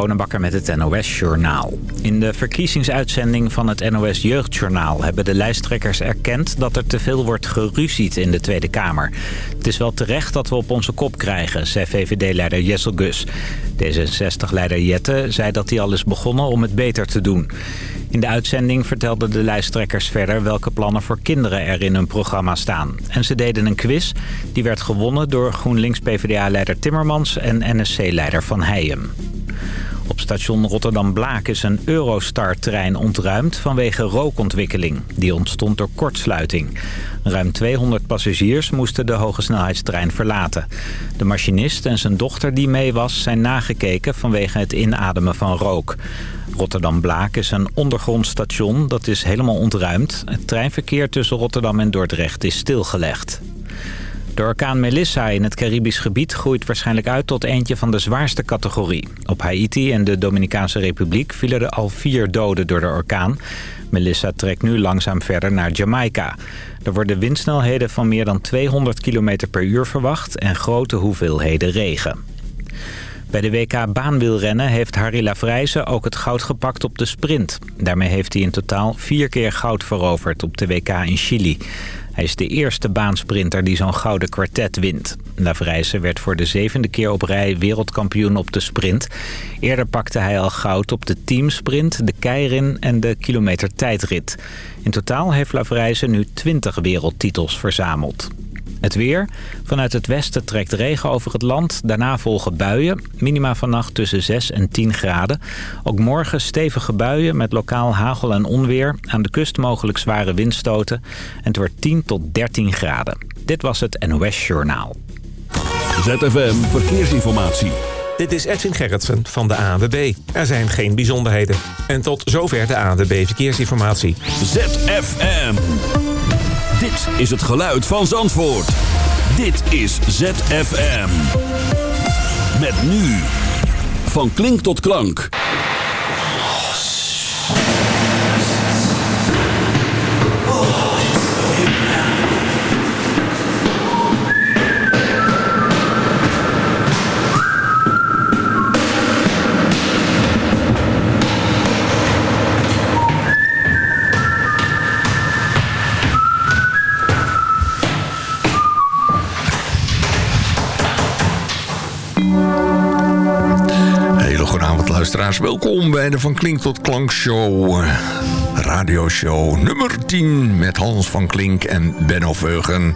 Bonenbakker met het NOS Journaal. In de verkiezingsuitzending van het NOS Jeugdjournaal... hebben de lijsttrekkers erkend dat er te veel wordt geruzied in de Tweede Kamer. Het is wel terecht dat we op onze kop krijgen, zei VVD-leider Jessel Gus. D66-leider Jette zei dat hij al is begonnen om het beter te doen. In de uitzending vertelden de lijsttrekkers verder... welke plannen voor kinderen er in hun programma staan. En ze deden een quiz. Die werd gewonnen door GroenLinks-PVDA-leider Timmermans... en NSC-leider Van Heijem. Op station Rotterdam-Blaak is een Eurostar-trein ontruimd vanwege rookontwikkeling. Die ontstond door kortsluiting. Ruim 200 passagiers moesten de hogesnelheidstrein verlaten. De machinist en zijn dochter die mee was zijn nagekeken vanwege het inademen van rook. Rotterdam-Blaak is een ondergrond station dat is helemaal ontruimd. Het treinverkeer tussen Rotterdam en Dordrecht is stilgelegd. De orkaan Melissa in het Caribisch gebied groeit waarschijnlijk uit tot eentje van de zwaarste categorie. Op Haiti en de Dominicaanse Republiek vielen er al vier doden door de orkaan. Melissa trekt nu langzaam verder naar Jamaica. Er worden windsnelheden van meer dan 200 km per uur verwacht en grote hoeveelheden regen. Bij de WK baanwielrennen heeft Harry Lavrijzen ook het goud gepakt op de sprint. Daarmee heeft hij in totaal vier keer goud veroverd op de WK in Chili. Hij is de eerste baansprinter die zo'n gouden kwartet wint. Lavrijsen werd voor de zevende keer op rij wereldkampioen op de sprint. Eerder pakte hij al goud op de teamsprint, de keirin en de kilometer tijdrit. In totaal heeft Lavrijsen nu 20 wereldtitels verzameld. Het weer. Vanuit het westen trekt regen over het land. Daarna volgen buien. Minima vannacht tussen 6 en 10 graden. Ook morgen stevige buien met lokaal hagel en onweer. Aan de kust mogelijk zware windstoten. En het wordt 10 tot 13 graden. Dit was het NOS Journaal. ZFM Verkeersinformatie. Dit is Edwin Gerritsen van de ANWB. Er zijn geen bijzonderheden. En tot zover de ANWB Verkeersinformatie. ZFM. Dit is het geluid van Zandvoort. Dit is ZFM. Met nu. Van klink tot klank. Luisteraars. Welkom bij de Van Klink tot Klank Show. eh, Radioshow nummer 10 met Hans van Klink en Benno Veugen.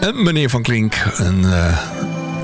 En meneer van Klink, en, eh,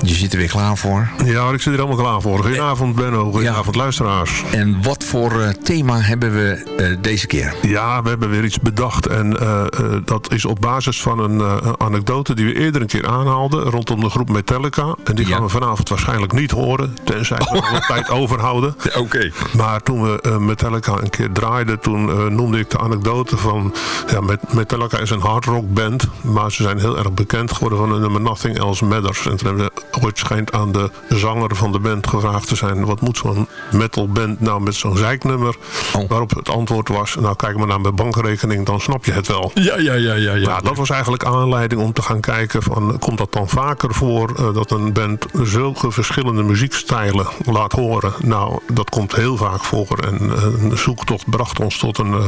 je zit er weer klaar voor. Ja, ik zit er helemaal klaar voor. Goedenavond Benno, goedenavond luisteraars. En wat voor eh, thema hebben we eh, deze keer? Ja, we hebben weer iets bedacht. En eh, dat is op basis van een anekdote die we eerder een keer aanhaalden... rondom de groep Metallica. En die Ja. gaan we vanavond waarschijnlijk niet horen... tenzij we nog tijd overhouden. Oké. Maar toen we Metallica een keer draaiden... toen noemde ik de anekdote van... Ja, Met- Metallica is een hardrock band... maar ze zijn heel erg bekend geworden van hun nummer Nothing Else Matters. En toen hebben we ooit schijnt aan de zanger van de band gevraagd te zijn... wat moet zo'n metal band nou met zo'n zeiknummer? Oh. Waarop het antwoord was... nou kijk maar naar mijn bankrekening, dan snap je het wel. Ja, ja, ja, ja. ja. Ja, dat was eigenlijk aanleiding om te gaan kijken van komt dat dan vaker voor eh, dat een band zulke verschillende muziekstijlen laat horen. Nou, dat komt heel vaak voor en eh, een zoektocht bracht ons tot een eh,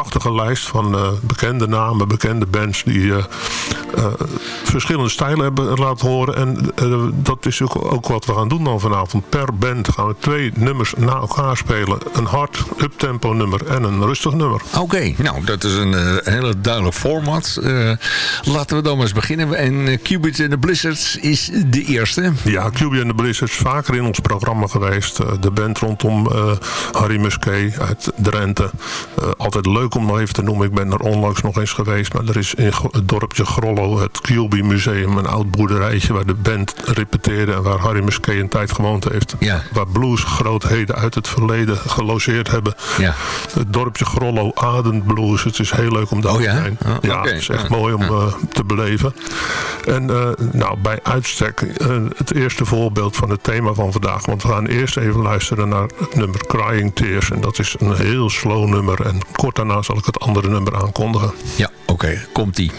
prachtige lijst van eh, bekende namen, bekende bands die eh, eh, verschillende stijlen hebben laten horen. En dat is ook, ook wat we gaan doen dan vanavond. Per band gaan we twee nummers na elkaar spelen. Een hard uptempo nummer en een rustig nummer. Oké, nou dat is een hele duidelijk format. Laten we dan maar eens beginnen. En Cubit and the Blizzards is de eerste. Ja, QB and the Blizzards vaker in ons programma geweest. De band rondom Harry Musquet uit Drenthe. Altijd leuk om nog even te noemen. Ik ben er onlangs nog eens geweest. Maar er is in het dorpje Grollo het QB Museum. Een oud boerderijtje waar de band repeteerde. En waar Harry Musquet een tijd gewoond heeft. Ja. Waar bluesgrootheden uit het verleden gelogeerd hebben. Ja. Het dorpje Grollo ademt blues. Het is heel leuk om daar Oh te ja? zijn. Oh, ja, het is echt Ja. mooi om eh, te beleven. En eh, nou, bij uitstek eh, het eerste voorbeeld van het thema van vandaag. Want we gaan eerst even luisteren naar het nummer Crying Tears. En dat is een heel slow nummer. En kort daarna zal ik het andere nummer aankondigen. Ja, oké, komt-ie.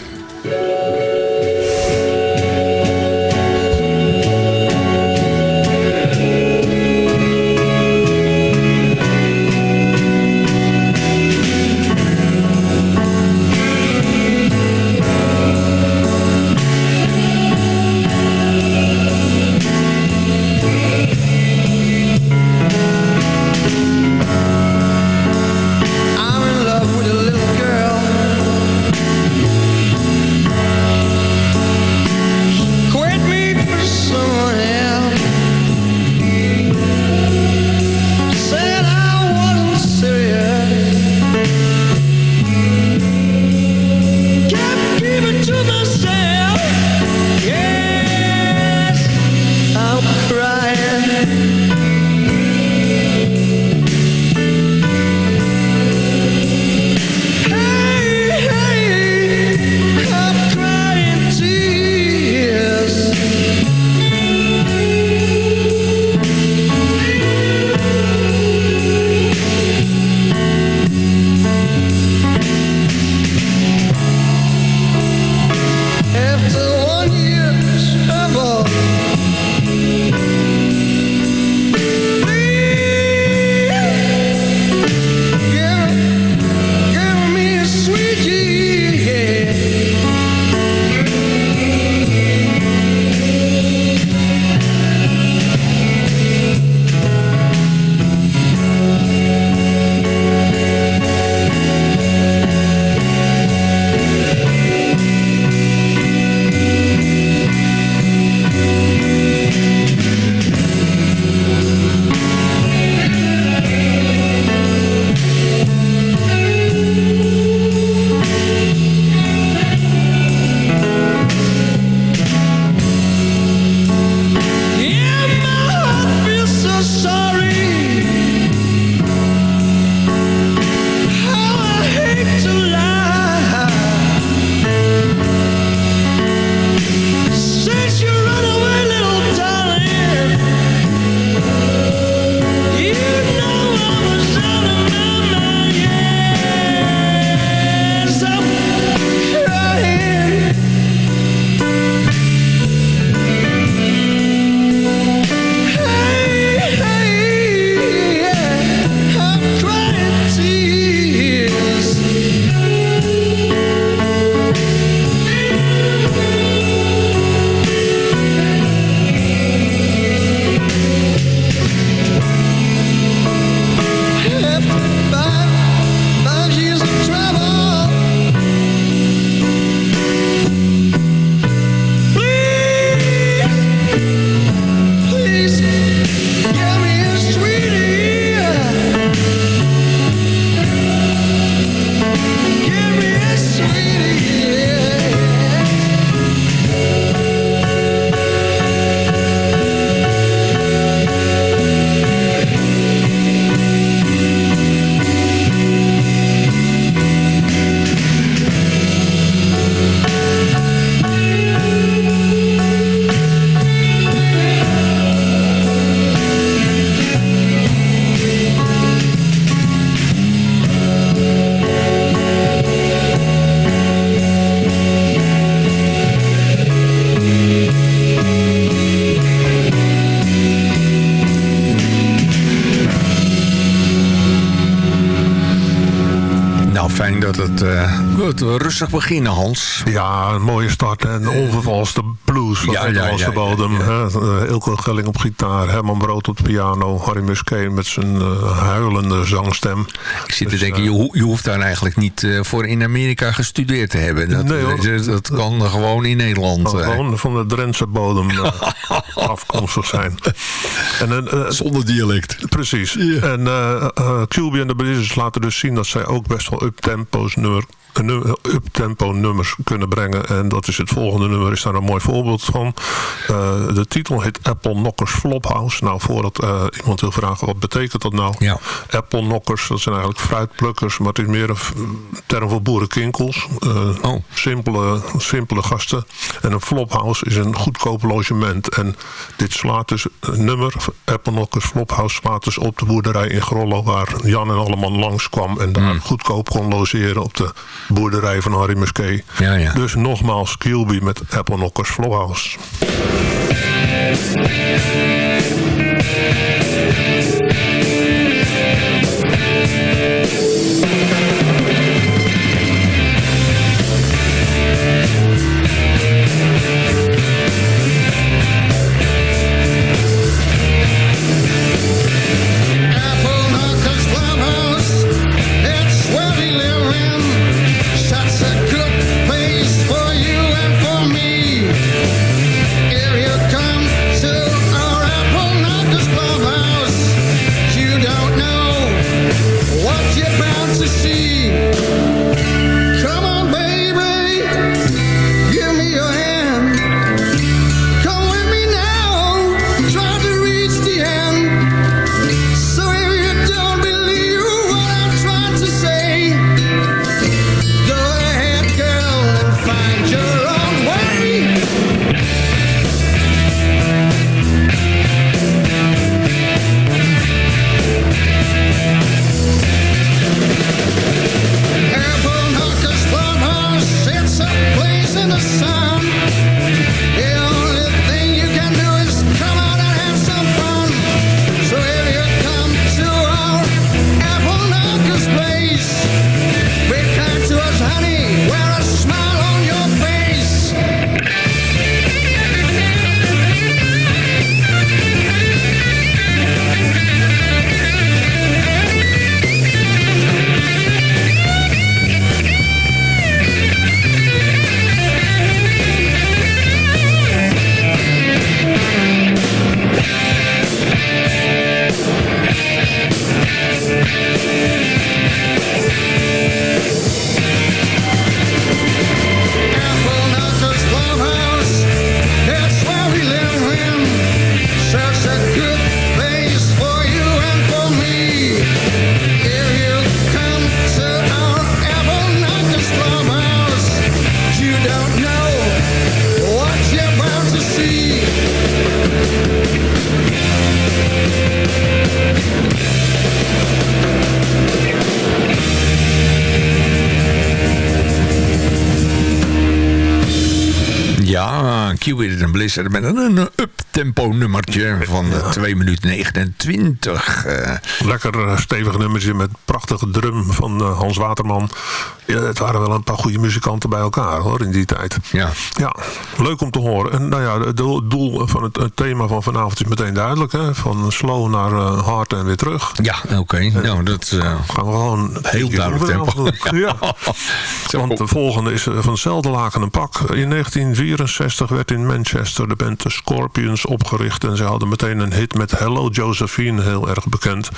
Rustig beginnen, Hans. Ja, een mooie start en onvervalste blues van ja, de ja, bodem. Ja, Ilko Gelling op gitaar, Herman Brood op piano... Harry Muskeen met zijn uh, huilende zangstem. Ik zit te dus, denken, je, je, hoeft daar eigenlijk niet voor in Amerika gestudeerd te hebben. Dat, nee, dat kan gewoon in Nederland. gewoon van de Drentse bodem afkomstig zijn. En, Zonder dialect. Precies. En uh, QB en de Blazers laten dus zien dat zij ook best wel up-tempo's nummer up-tempo nummers kunnen brengen. En dat is het volgende nummer, is daar een mooi voorbeeld van. Uh, de titel heet Apple Knockers Flophouse. Nou, voordat uh, iemand wil vragen, wat betekent dat nou? Ja. Apple Knockers, dat zijn eigenlijk fruitplukkers, maar het is meer een term voor boerenkinkels. Uh, oh. simpele, simpele gasten. En een flophouse is een goedkoop logement. En dit slaat dus een nummer, Apple Knockers Flophouse, slaat dus op de boerderij in Grollo, waar Jan en Alleman langskwam en daar mm. goedkoop kon logeren op de boerderij van Harry Muskee. Ja, ja. Dus nogmaals Kilby met Apple Knockers Flowhouse. Blizzard met een up-tempo nummertje van ja. 2 minuten 29. Uh. Lekker eh, stevig nummertje met prachtige drum van uh, Hans Waterman. Ja, het waren wel een paar goede muzikanten bij elkaar hoor in die tijd. Ja. ja, leuk om te horen. En nou ja, het doel van het, thema van vanavond is meteen duidelijk. Hè? Van slow naar uh, hard en weer terug. Ja, oké. Okay. Nou, dat gaan we gewoon heel duidelijk tempo. Ja. Want de volgende is van hetzelfde laken een pak. In 1964 werd in Manchester de band The Scorpions opgericht. En ze hadden meteen een hit met Hello Josephine, heel erg bekend.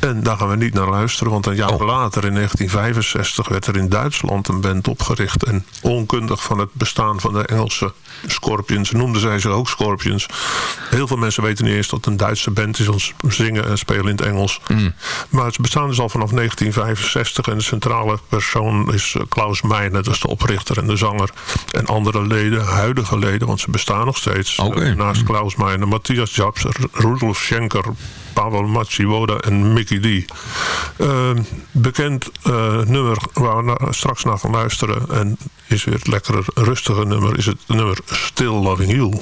En daar gaan we niet naar luisteren, want een jaar oh. later, in 1965, werd er in Duitsland een band opgericht. En onkundig van het bestaan van de Engelse Scorpions, noemden zij ze ook Scorpions. Heel veel mensen weten niet eens dat het een Duitse band is, want zingen en spelen in het Engels. Mm. Maar ze bestaan dus al vanaf 1965 en de centrale persoon is eh, Klaus Meijner, dat is de oprichter en de zanger. En andere leden, huidige leden, want ze bestaan nog steeds. Okay. Naast Klaus Meijner, Matthias Japs, Rudolf Schenker, Pavel Matsiwoda en Mickey D. Uh, bekend uh, nummer waar we straks naar gaan luisteren. En is weer het lekkere, rustige nummer. Is het nummer Still Loving You.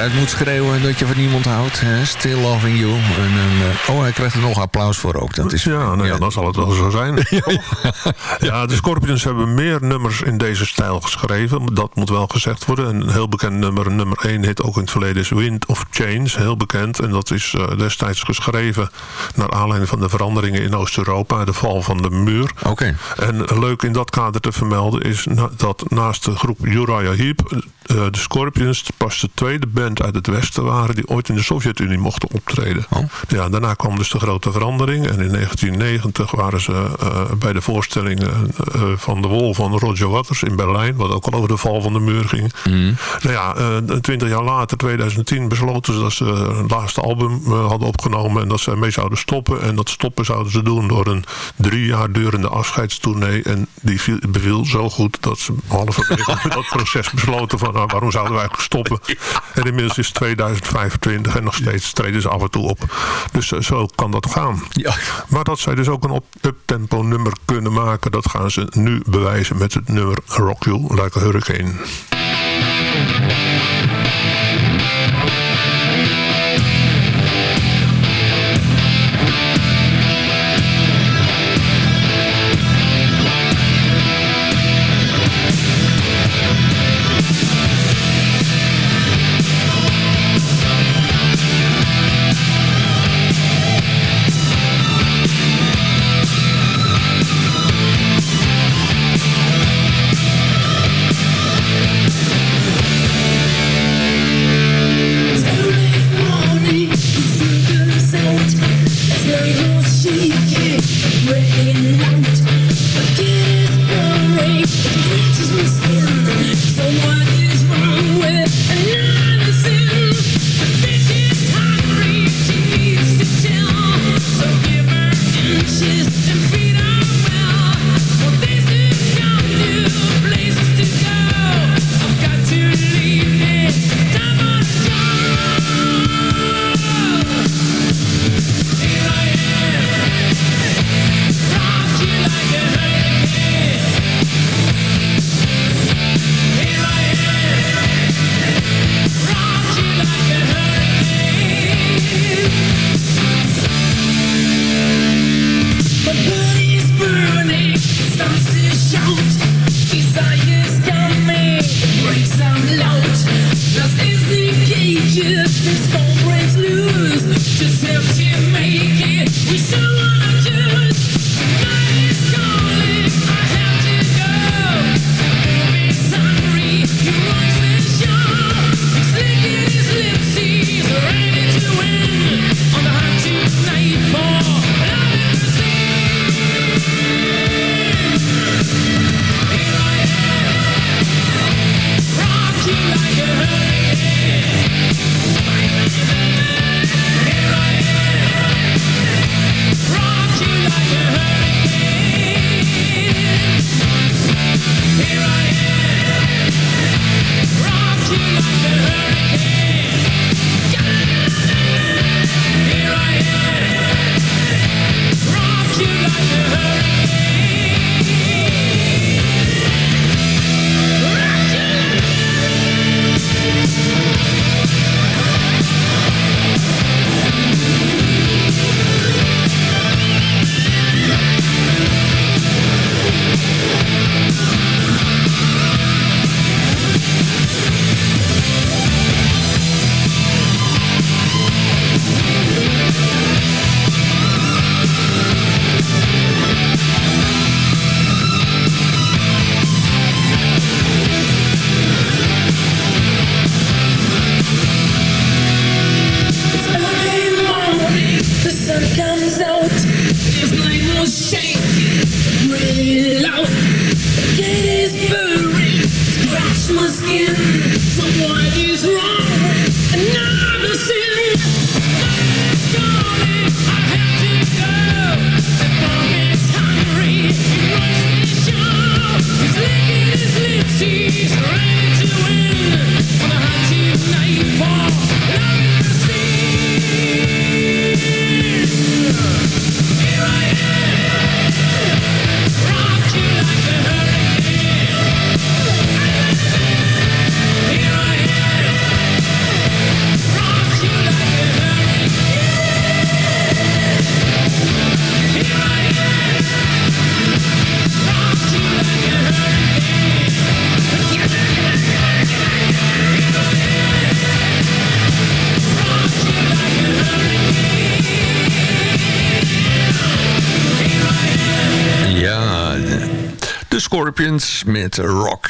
Eruit moet schreeuwen dat je van niemand houdt. Hè? Still loving you. En, uh, oh, hij krijgt er nog applaus voor ook. Dat is, ja, nou ja, dan zal het wel zo zijn. ja, de Scorpions hebben meer nummers in deze stijl geschreven. Dat moet wel gezegd worden. Een heel bekend nummer, nummer 1 heet ook in het verleden is Wind of Change. Heel bekend. En dat is uh, destijds geschreven naar aanleiding van de veranderingen in Oost-Europa. De val van de muur. Oké. En leuk in dat kader te vermelden is dat naast de groep Uriah Heep... Uh, de Scorpions pas de tweede band uit het westen waren... die ooit in de Sovjet-Unie mochten optreden. Oh. Ja, daarna kwam dus de grote verandering. En in 1990 waren ze uh, bij de voorstellingen uh, van de Wol van Roger Waters in Berlijn... wat ook al over de val van de muur ging. Mm. Nou ja, twintig jaar later, 2010, besloten ze dat ze het laatste album hadden opgenomen... en dat ze ermee zouden stoppen. En dat stoppen zouden ze doen door een drie jaar durende afscheidstournee. En die viel, beviel zo goed dat ze halverwege dat proces besloten van... Nou, waarom zouden wij eigenlijk stoppen? En inmiddels is 2025 en nog steeds treden ze af en toe op. Dus uh, zo kan dat gaan. Ja. Maar dat zij dus ook een up-tempo nummer kunnen maken... dat gaan ze nu bewijzen met het nummer Rock You Like a Hurricane.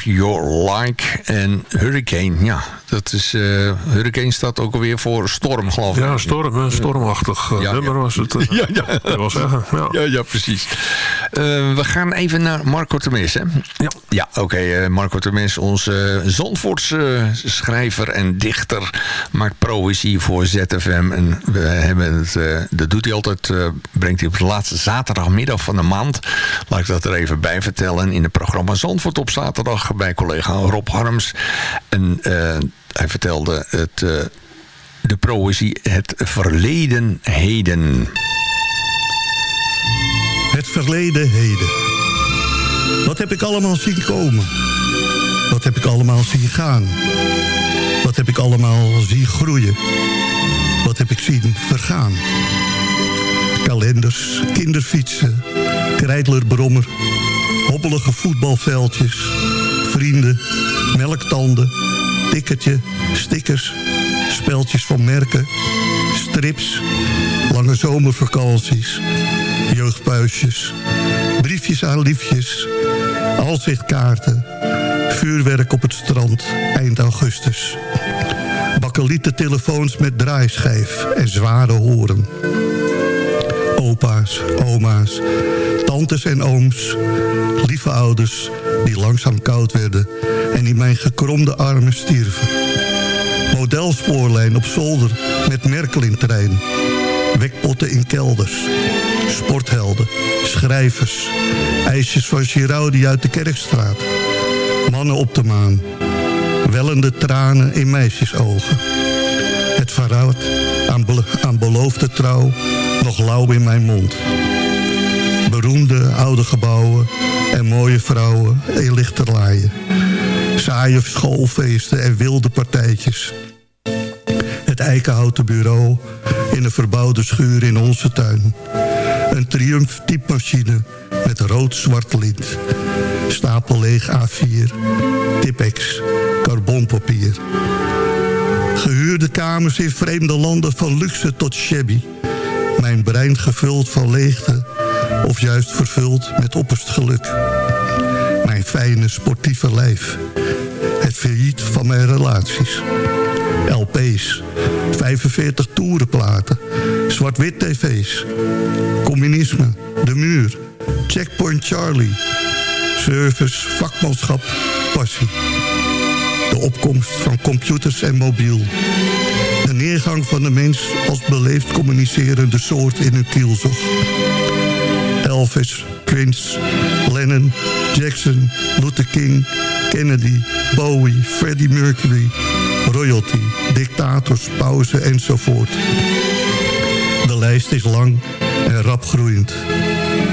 Your Like en Hurricane. Ja, dat is, uh, Hurricane staat ook alweer voor storm, geloof ik. Ja, storm, een stormachtig uh, ja, nummer was het. Uh, ja, ja. Dat was. Ja, ja, ja precies. we gaan even naar Marco Temes, hè? Ja. Ja, oké. Okay, Marco Temes, onze Zandvoortse schrijver en dichter, maakt proëzie voor ZFM. En we hebben het, dat doet hij altijd, brengt hij op de laatste zaterdagmiddag van de maand. Laat ik dat er even bij vertellen. In het programma Zandvoort op zaterdag bij collega Rob Harms. En hij vertelde het, uh, de proëzie Het Verleden Heden. Het verleden heden. Wat heb ik allemaal zien komen? Wat heb ik allemaal zien gaan? Wat heb ik allemaal zien groeien? Wat heb ik zien vergaan? Kalenders, kinderfietsen, krijtlerbrommer, hobbelige voetbalveldjes, vrienden, melktanden tikkertje, stickers, speltjes van merken, strips, lange zomervakanties, jeugdpuisjes, briefjes aan liefjes, alzichtkaarten, vuurwerk op het strand eind augustus. Bakkelieten telefoons met draaischijf en zware horen. Opa's, oma's, tantes en ooms, lieve ouders die langzaam koud werden en in mijn gekromde armen stierven. Modelspoorlijn op zolder met Merkel-in-trein. Wekpotten in kelders. Sporthelden, schrijvers, ijsjes van Giraudi uit de Kerkstraat. Mannen op de maan. Wellende tranen in meisjesogen. Het verraad aan, aan beloofde trouw nog lauw in mijn mond. Beroemde oude gebouwen en mooie vrouwen in lichterlaaien saaie schoolfeesten en wilde partijtjes. Het eikenhouten bureau in een verbouwde schuur in onze tuin. Een Triumph typemachine met rood-zwart lint. Stapel leeg A4, Tipex, carbonpapier. Gehuurde kamers in vreemde landen van luxe tot shabby. Mijn brein gevuld van leegte of juist vervuld met opperst geluk. Mijn fijne sportieve lijf het failliet van mijn relaties. LP's, 45 toerenplaten, zwart-wit tv's, communisme, de muur, checkpoint Charlie, service, vakmanschap, passie. De opkomst van computers en mobiel. De neergang van de mens als beleefd communicerende soort in hun kielzog. Elvis, Prince, Lennon, Jackson, Luther King, Kennedy, Bowie, Freddie Mercury, royalty, dictators, pauzen enzovoort. De lijst is lang en rap groeiend.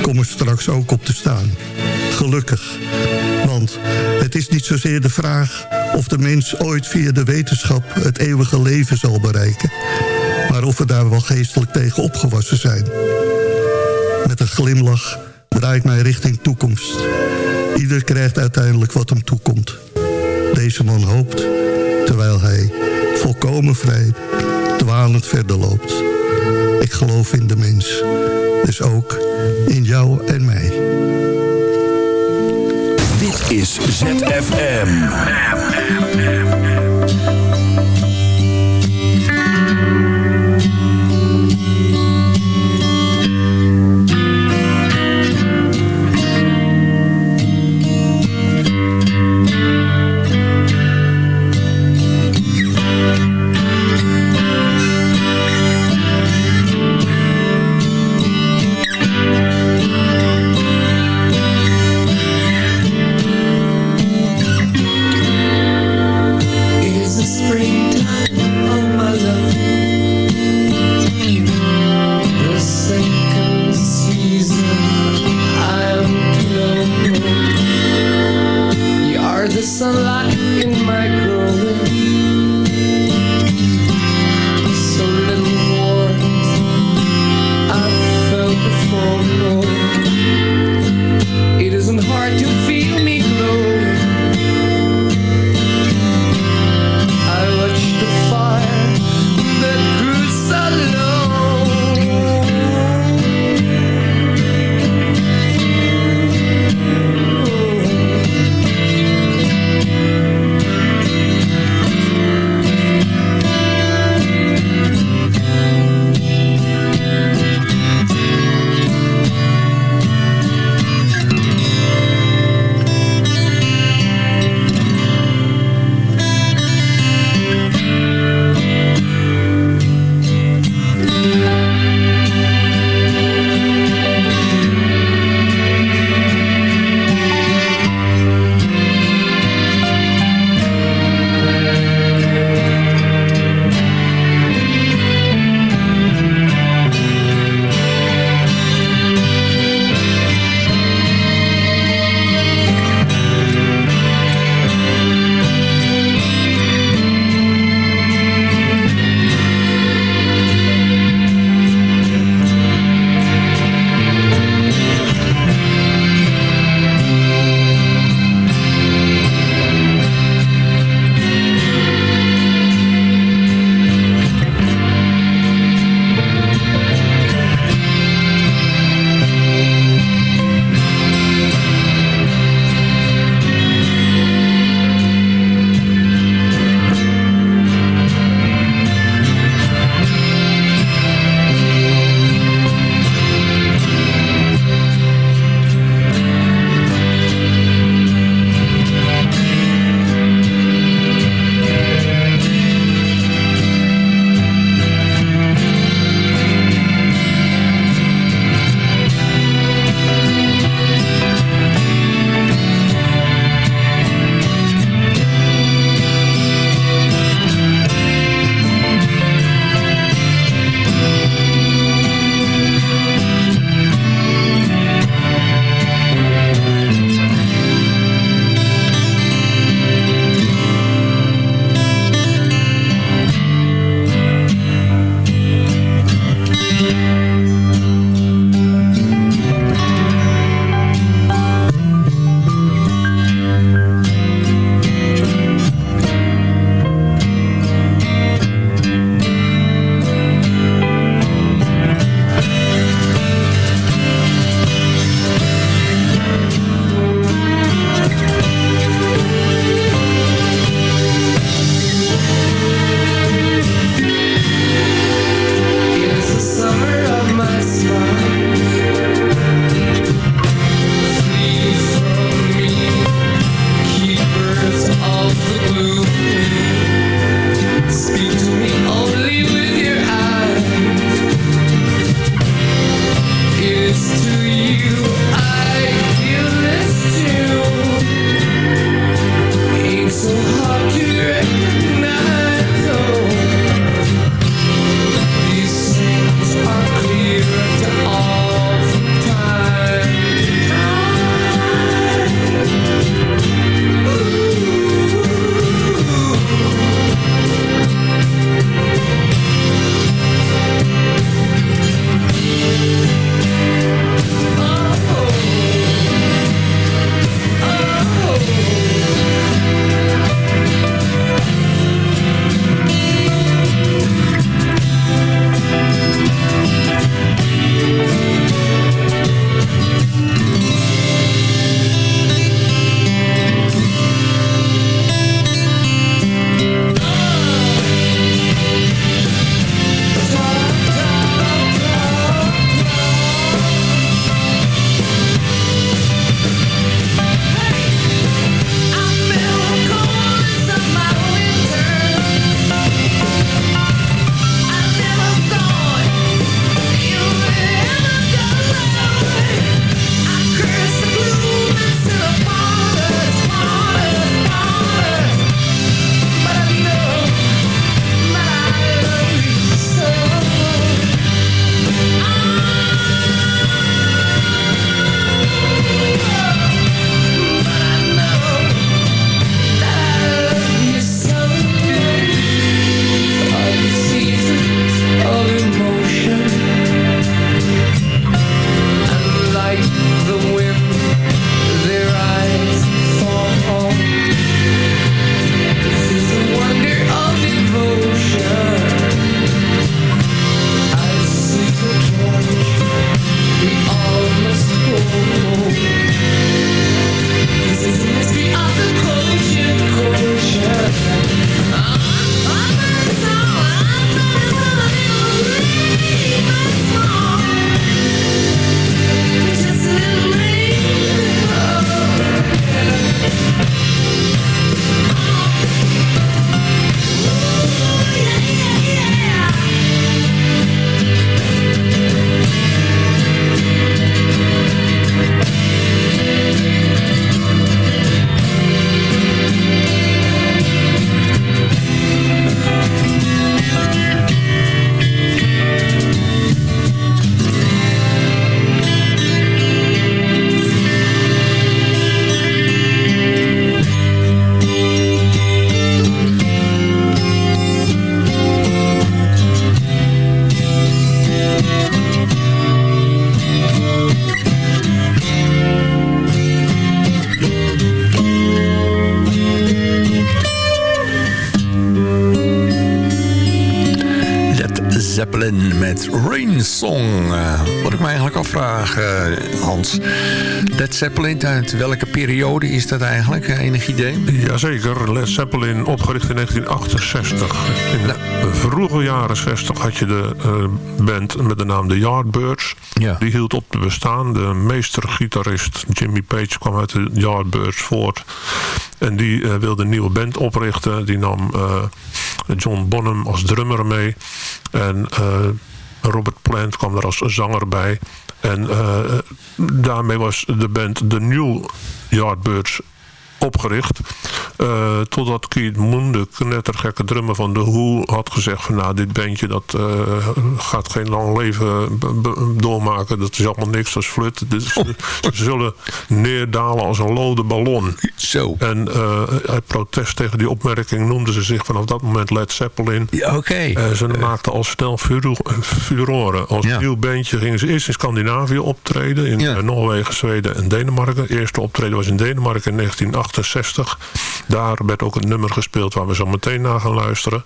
Kom er straks ook op te staan. Gelukkig. Want het is niet zozeer de vraag of de mens ooit via de wetenschap het eeuwige leven zal bereiken. Maar of we daar wel geestelijk tegen opgewassen zijn. Een glimlach draai ik mij richting toekomst. Ieder krijgt uiteindelijk wat hem toekomt. Deze man hoopt, terwijl hij volkomen vrij dwalend verder loopt. Ik geloof in de mens, dus ook in jou en mij. Dit is ZFM. Song. Uh, wat ik me eigenlijk afvraag, uh, Hans. Led Zeppelin, uit welke periode is dat eigenlijk? Enig idee? Jazeker, Led Zeppelin opgericht in 1968. In de nou. vroege jaren 60 had je de band met de naam The Yardbirds. Ja. Die hield op te bestaan. De meestergitarist Jimmy Page kwam uit de Yardbirds voort. En die wilde een nieuwe band oprichten. Die nam John Bonham als drummer mee. En uh, Plant kwam er als zanger bij. En uh, daarmee was de band The New Yardbirds opgericht. Uh, totdat Keith de knettergekke drummer van The Who, had gezegd van nou, dit bandje dat uh, gaat geen lang leven doormaken. Dat is allemaal niks als flut. Dus, oh. Ze zullen neerdalen als een lode ballon. Zo. En uh, uit protest tegen die opmerking noemden ze zich vanaf dat moment Led Zeppelin. Ja, Oké. Okay. ze maakten al snel furoren. Als nieuw bandje gingen ze eerst in Scandinavië optreden. In ja. Noorwegen, Zweden en Denemarken. De eerste optreden was in Denemarken in 1908. 68. Daar werd ook een nummer gespeeld waar we zo meteen naar gaan luisteren.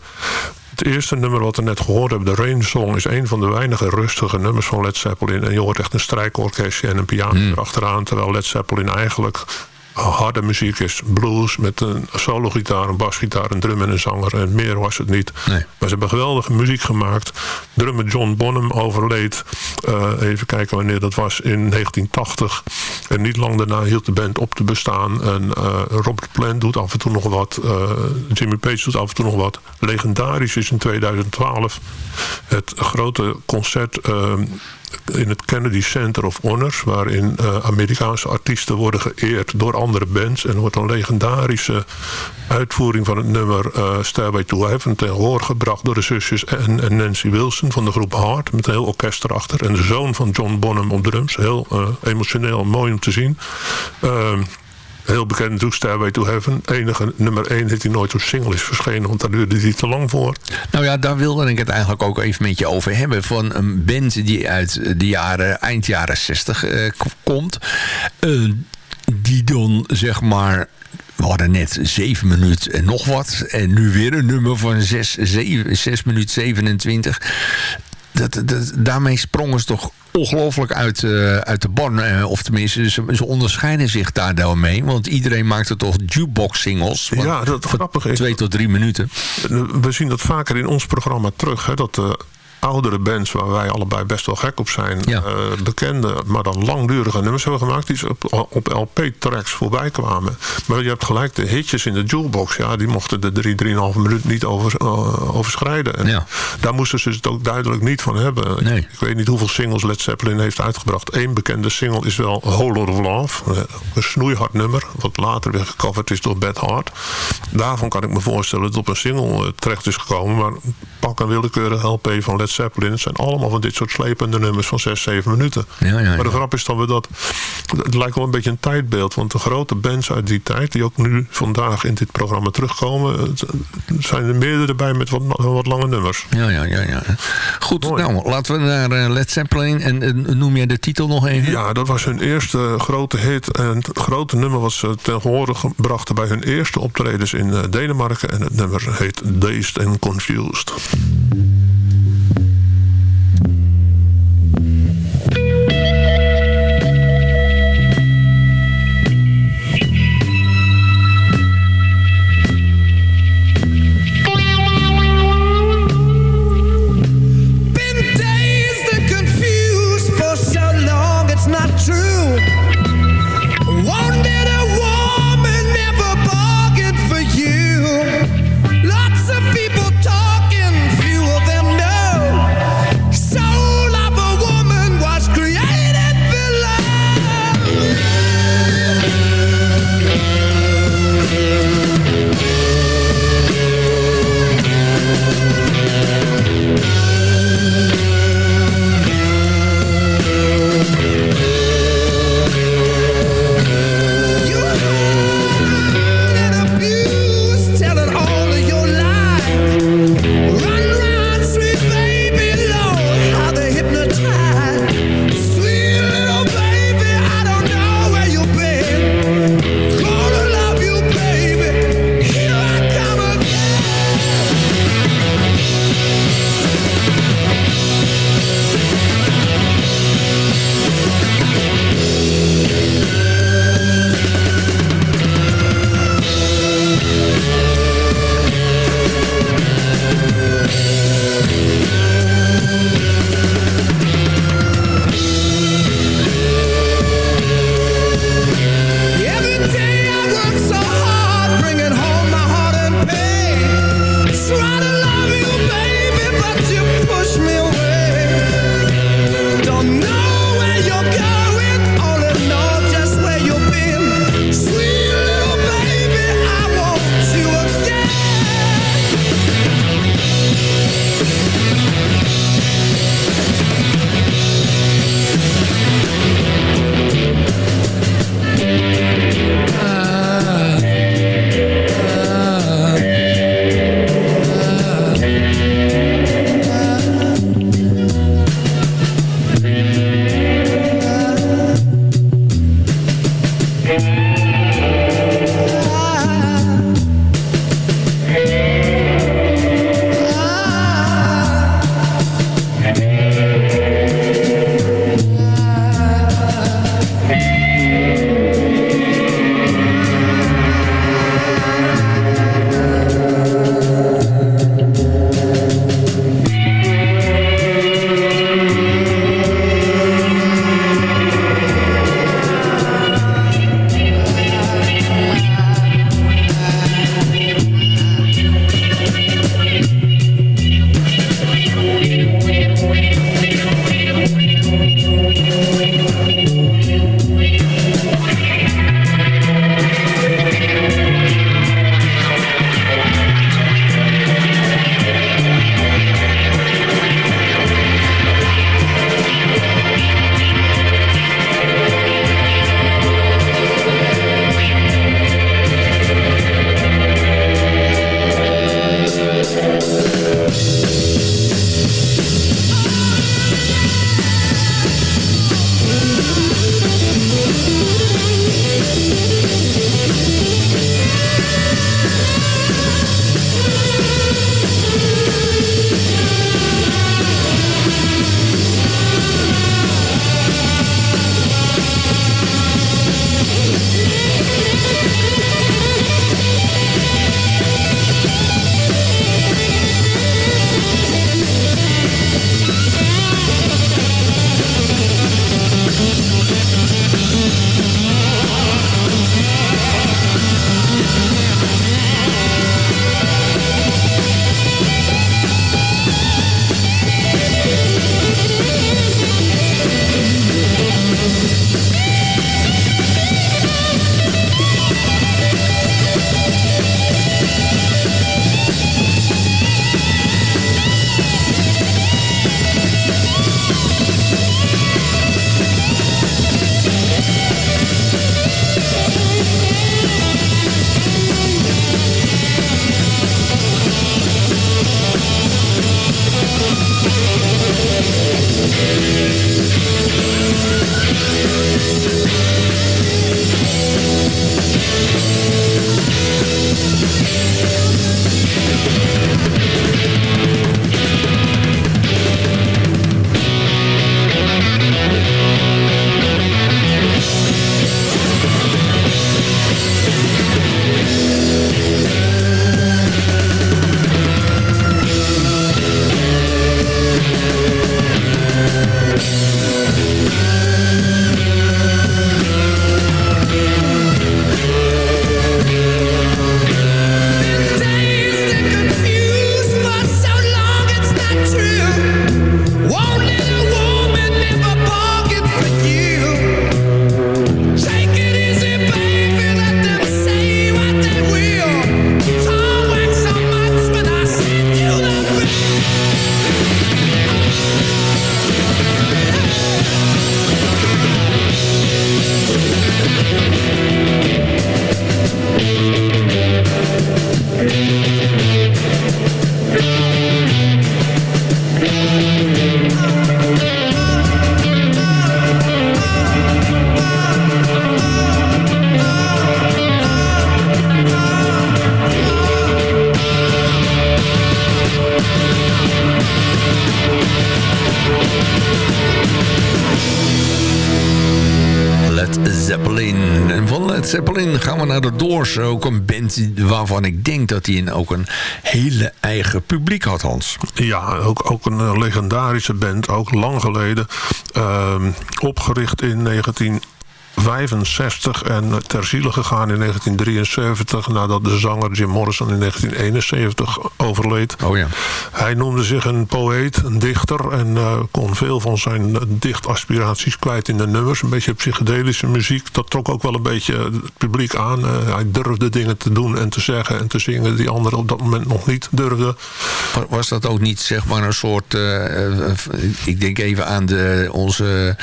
Het eerste nummer wat we net gehoord hebben, de Rain Song... is een van de weinige rustige nummers van Led Zeppelin. En je hoort echt een strijkorkestje en een piano hmm. erachteraan... terwijl Led Zeppelin eigenlijk harde muziek is. Blues met een solo-gitaar, een basgitaar, een drum en een zanger. En meer was het niet. Nee. Maar ze hebben geweldige muziek gemaakt. Drummer John Bonham overleed. Uh, even kijken wanneer dat was. In 1980. En niet lang daarna hield de band op te bestaan. En uh, Robert Plant doet af en toe nog wat. Uh, Jimmy Page doet af en toe nog wat. Legendarisch is in 2012 het grote concert in het Kennedy Center of Honors... waarin uh, Amerikaanse artiesten worden geëerd door andere bands... en er wordt een legendarische uitvoering van het nummer uh, Stairway to Heaven... ten hoor gebracht door de zusjes en, Nancy Wilson van de groep Heart... met een heel orkest erachter. En de zoon van John Bonham op drums. Heel uh, emotioneel, mooi om te zien. Heel bekend natuurlijk Stairway to Heaven. Enige nummer 1 heeft hij nooit op single is verschenen, want daar duurde hij te lang voor. Nou ja, daar wilde ik het eigenlijk ook even met je over hebben. Van een band die uit de jaren, eind jaren 60 uh, eh, komt. Uh, die dan zeg maar we hadden net 7 minuten en nog wat. En nu weer een nummer van 6, 7, 6 minuten 27. Dat, dat, daarmee sprongen ze toch ongelooflijk uit, uh, uit de ban. Uh, of tenminste, ze, ze, onderscheiden zich daar dan mee. Want iedereen maakte toch jukebox-singles. Ja, dat grappig is. Twee tot drie minuten. We zien dat vaker in ons programma terug. Hè, dat uh, oudere bands waar wij allebei best wel gek op zijn. Ja. Uh, bekende, maar dan langdurige nummers hebben gemaakt. Die op, op LP-tracks voorbij kwamen. Maar je hebt gelijk de hitjes in de jukebox. Ja, die mochten de 3, 3,5 minuut niet over, uh, overschrijden. En ja. Daar moesten ze het ook duidelijk niet van hebben. Nee. Ik weet niet hoeveel singles Led Zeppelin heeft uitgebracht. Eén bekende single is wel Whole Lot of Love. Een snoeihard nummer. Wat later weer gecoverd is door Bad Hart. Daarvan kan ik me voorstellen dat het op een single terecht is gekomen. Maar pak een willekeurige LP van Led Zeppelin. Het zijn allemaal van dit soort slepende nummers van 6, 7 minuten. Ja, ja, ja. Maar de grap is dan weer dat... Het lijkt wel een beetje een tijdbeeld. Want de grote bands uit die tijd... die ook nu vandaag in dit programma terugkomen... zijn er meerdere bij met wat, wat lange nummers. Ja, ja, ja. ja. Goed, nou, laten we naar uh, Led Zeppelin. En uh, noem je de titel nog even? Ja, dat was hun eerste grote hit. En het grote nummer was ze ten gehoor gebracht... bij hun eerste optredens in uh, Denemarken. En het nummer heet Dazed and Confused. Doors. Ook een band waarvan ik denk dat hij ook een hele eigen publiek had, Hans. Ja, ook, ook een legendarische band. Ook lang geleden. Ehm, opgericht in 19 65 en ter ziele gegaan in 1973 nadat de zanger Jim Morrison in 1971 overleed. Oh ja. Hij noemde zich een poëet, een dichter en uh, kon veel van zijn dichtaspiraties kwijt in de nummers. Een beetje psychedelische muziek. Dat trok ook wel een beetje het publiek aan. Uh, hij durfde dingen te doen en te zeggen en te zingen die anderen op dat moment nog niet durfden. Was dat ook niet zeg maar een soort, uh, ik denk even aan de, onze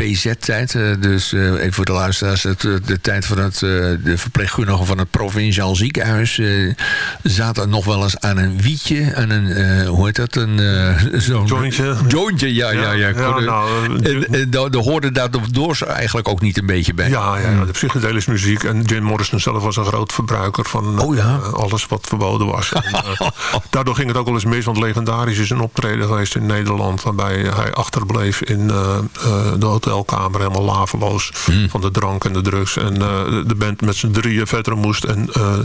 PZ-tijd. Eh, dus eh, even voor de luisteraars. Het, eh, de tijd van het, de verpleegkundigen van het provinciaal ziekenhuis... zaten nog wel eens aan een wietje. Aan een, hoe heet dat? Een, zo'n jointje. Jointje, ja. ja, ja, ja, nou, en, en daar hoorde daar door eigenlijk ook niet een beetje bij. Ja, ja de psychedelische muziek. En Jim Morrison zelf was een groot verbruiker van oh, ja. alles wat verboden was. en, daardoor ging het ook wel eens mis. Want legendarisch is een optreden geweest in Nederland... waarbij hij achterbleef in de hotel hotelkamer helemaal laveloos hmm. van de drank en de drugs. En uh, de band met z'n drieën verder moest. En uh,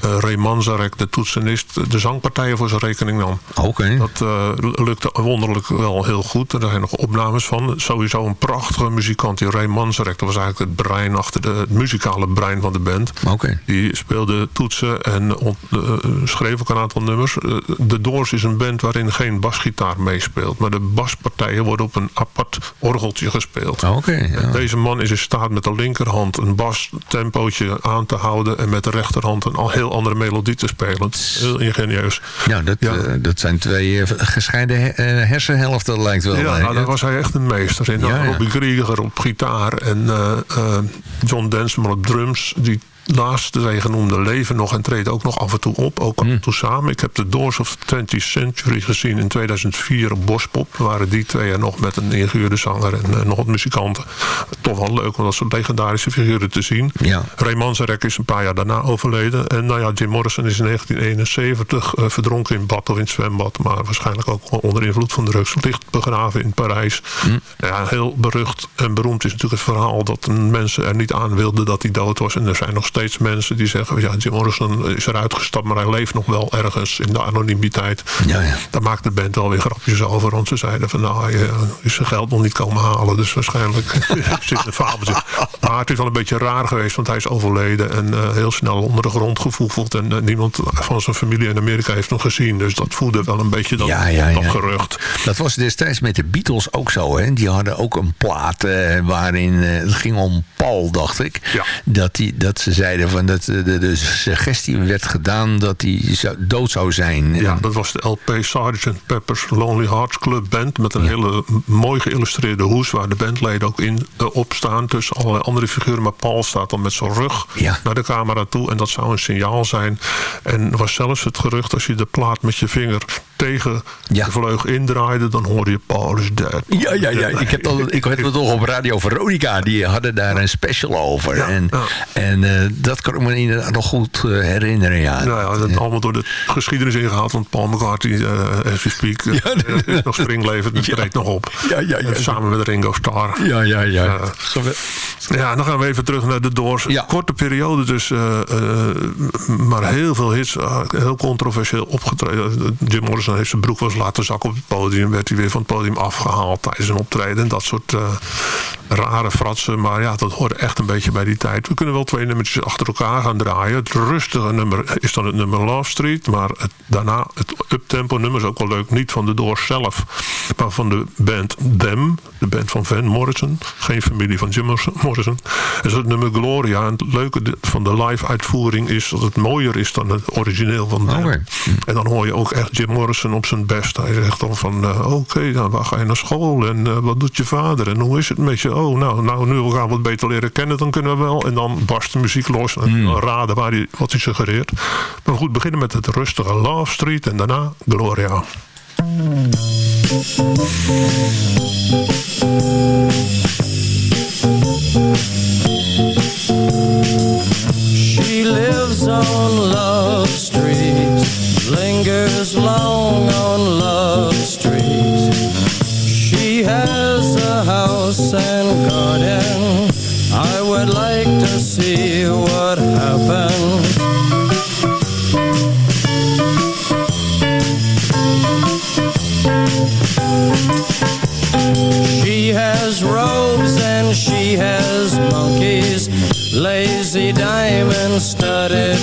Ray Manzarek, de toetsenist, de zangpartijen voor zijn rekening nam. Oké. Dat uh, lukte wonderlijk wel heel goed. Er zijn nog opnames van. Sowieso een prachtige muzikant, die Ray Manzarek. Dat was eigenlijk het brein achter de, het muzikale brein van de band. Oké. Die speelde toetsen en uh, schreef ook een aantal nummers. de Doors is een band waarin geen basgitaar meespeelt. Maar de baspartijen worden op een apart orgeltje gespeeld. Oké. ja. Deze man is in staat met de linkerhand een bastempootje aan te houden... en met de rechterhand een al heel andere melodie te spelen. Heel ingenieus. Ja, dat, ja. Uh, dat zijn twee uh, gescheiden uh, hersenhelften lijkt wel. Ja, nou, daar was hij echt een meester in. Ja, Robbie Krieger op gitaar en John Densmore op drums. Die laatste twee genoemde leven nog en treedt ook nog af en toe op. Ook af en toe samen. Ik heb de Doors of the 20th Century gezien in 2004 op Bospop. waren die twee er nog met een ingehuurde zanger en uh, nog wat muzikanten. Toch wel leuk om dat soort legendarische figuren te zien. Ja. Ray Manzarek is een paar jaar daarna overleden. En nou ja, Jim Morrison is in 1971 uh, verdronken in bad of in het zwembad. Maar waarschijnlijk ook onder invloed van drugs. Licht begraven in Parijs. Hm. Ja, heel berucht en beroemd is natuurlijk het verhaal dat mensen er niet aan wilden dat hij dood was. En er zijn nog steeds steeds mensen die zeggen... ja, Jim Morrison is eruit gestapt, maar hij leeft nog wel ergens in de anonimiteit. Ja, ja. Daar maakt de band wel weer grapjes over. Want ze zeiden van nou, hij is zijn geld nog niet komen halen. Dus waarschijnlijk zit een fabeltje. Maar het is wel een beetje raar geweest, want hij is overleden... en uh, heel snel onder de grond gevoegd. En uh, niemand van zijn familie in Amerika heeft hem gezien. Dus dat voelde wel een beetje dat, ja, dat gerucht. Dat was destijds met de Beatles ook zo. Hè? Die hadden ook een plaat uh, waarin... het ging om Paul, dacht ik. Dat, die, dat ze zeiden van dat de, de suggestie werd gedaan dat hij dood zou zijn. Ja, dat was de LP Sgt. Pepper's Lonely Hearts Club Band met een hele mooi geïllustreerde hoes waar de bandleden ook in uh, op staan tussen allerlei andere figuren. Maar Paul staat dan met zijn rug ja. naar de camera toe en dat zou een signaal zijn. En was zelfs het gerucht als je de plaat met je vinger tegen ja. de vleug indraaide, dan hoorde je Paul is dead. Ja, ja, ja. Ik heb dat, ik dat toch op Radio Veronica. Die hadden daar een special over. Ja, en ja. en uh, dat kan ik me inderdaad nog goed uh, herinneren. Ja. Nou ja, dat allemaal door de geschiedenis ingehaald. Want Paul McCartney, uh, as we speak, is nog springlevend en treedt nog op. Ja, ja, ja. Samen met Ringo Starr. Ja, ja, ja. ja, dan gaan we even terug naar de Doors. Korte periode dus, maar heel veel hits. heel controversieel opgetreden. Jim Morrison heeft zijn broek was laten zakken op het podium. Werd hij weer van het podium afgehaald tijdens een optreden. Dat soort rare fratsen. Maar ja, dat hoorde echt een beetje bij die tijd. We kunnen wel twee nummertjes achter elkaar gaan draaien. Het rustige nummer is dan het nummer Love Street. Maar het, daarna het uptempo nummer is ook wel leuk. Niet van de Doors zelf, maar van de band Them. De band van Van Morrison. Geen familie van Jim Morrison. Is het nummer Gloria. En het leuke van de live uitvoering is dat het mooier is dan het origineel van Them. Okay. En dan hoor je ook echt Jim Morrison op zijn best. Hij zegt dan van, uh, oké, okay, nou, waar ga je naar school? En uh, wat doet je vader? En hoe is het met je? Oh, nou, nou, nu we gaan wat beter leren kennen, dan kunnen we wel. En dan barst de muziek los. En Hmm. raden waar hij, wat hij suggereert. Maar goed, beginnen met het rustige Love Street en daarna Gloria. She lives on Love Street, lingers long on house and garden. I would like to see what happens. She has robes and she has monkeys Lazy diamonds studded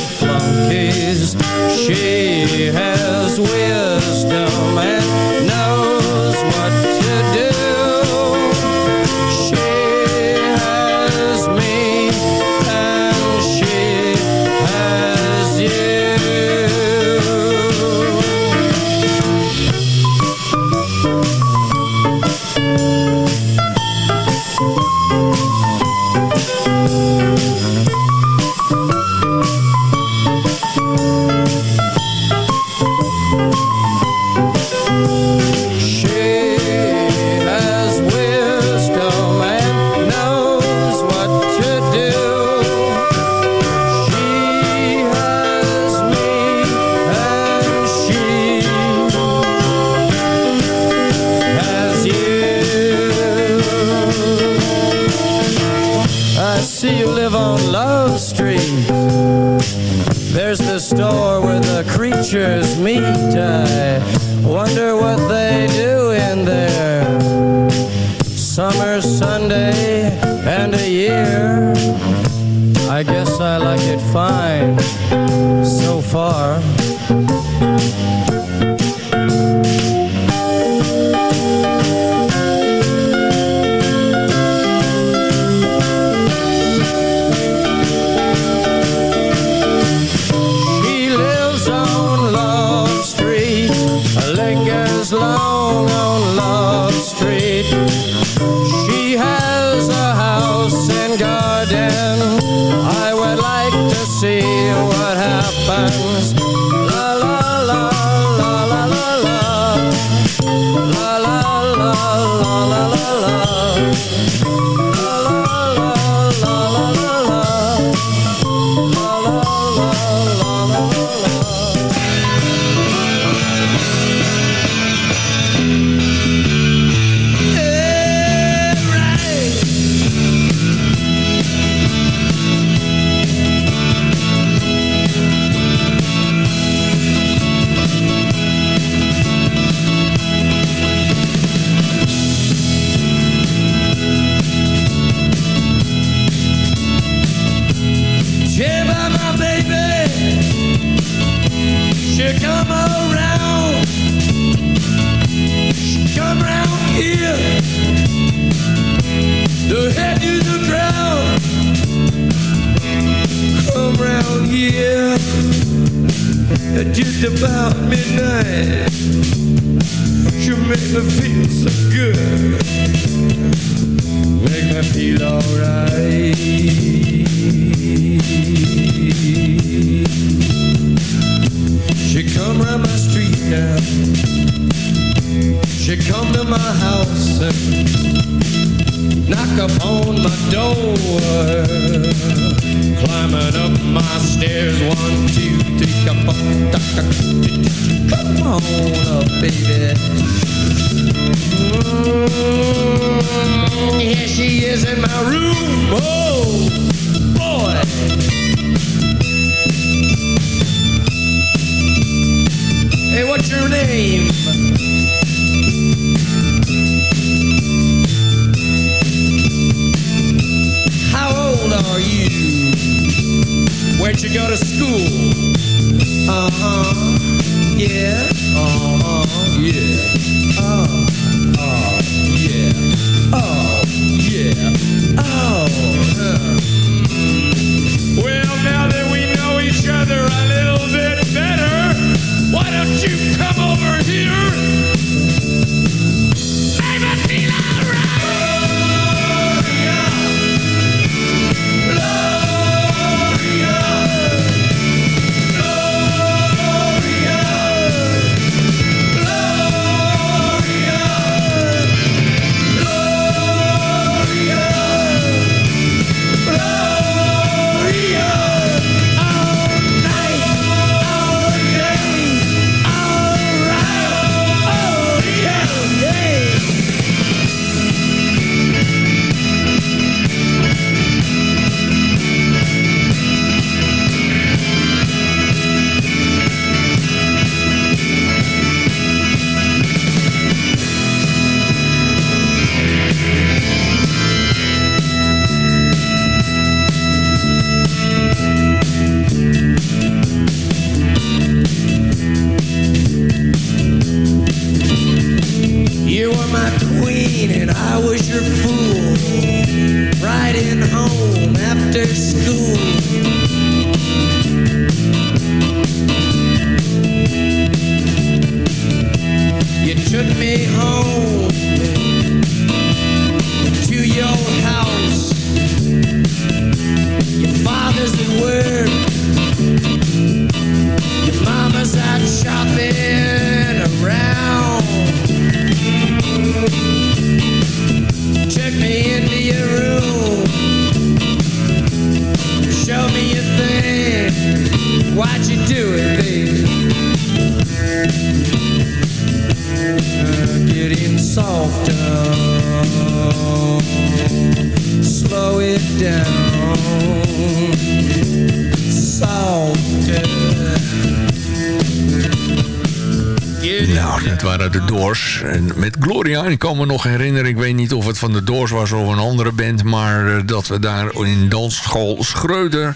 Nou, dat waren de Doors. En met Gloria, ik kan me nog herinneren... ik weet niet of het van de Doors was of een andere band... maar eh, dat we daar in dansschool Schreuder...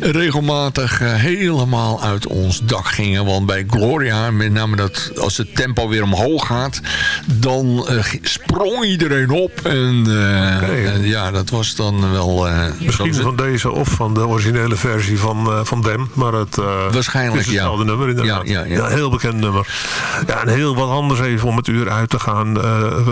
regelmatig eh, helemaal uit ons dak gingen. Want bij Gloria, met name dat als het tempo weer omhoog gaat... dan eh, sprong iedereen op. En en ja, dat was dan wel... Misschien van deze of van de originele versie van, van Dem. Maar het Waarschijnlijk, is hetzelfde ja. nummer inderdaad. Ja, ja, ja. heel bekend nummer. En heel wat anders even om het uur uit te gaan. Eh,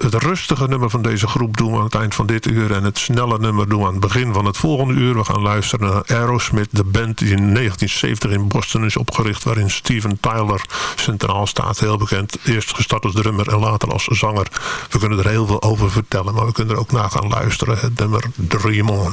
het rustige nummer van deze groep doen we aan het eind van dit uur. En het snelle nummer doen we aan het begin van het volgende uur. We gaan luisteren naar Aerosmith, de band die in 1970 in Boston is opgericht. Waarin Steven Tyler centraal staat. Heel bekend. Eerst gestart als drummer en later als zanger. We kunnen er heel veel over vertellen. Maar we kunnen er ook naar gaan luisteren. Het nummer Dream On.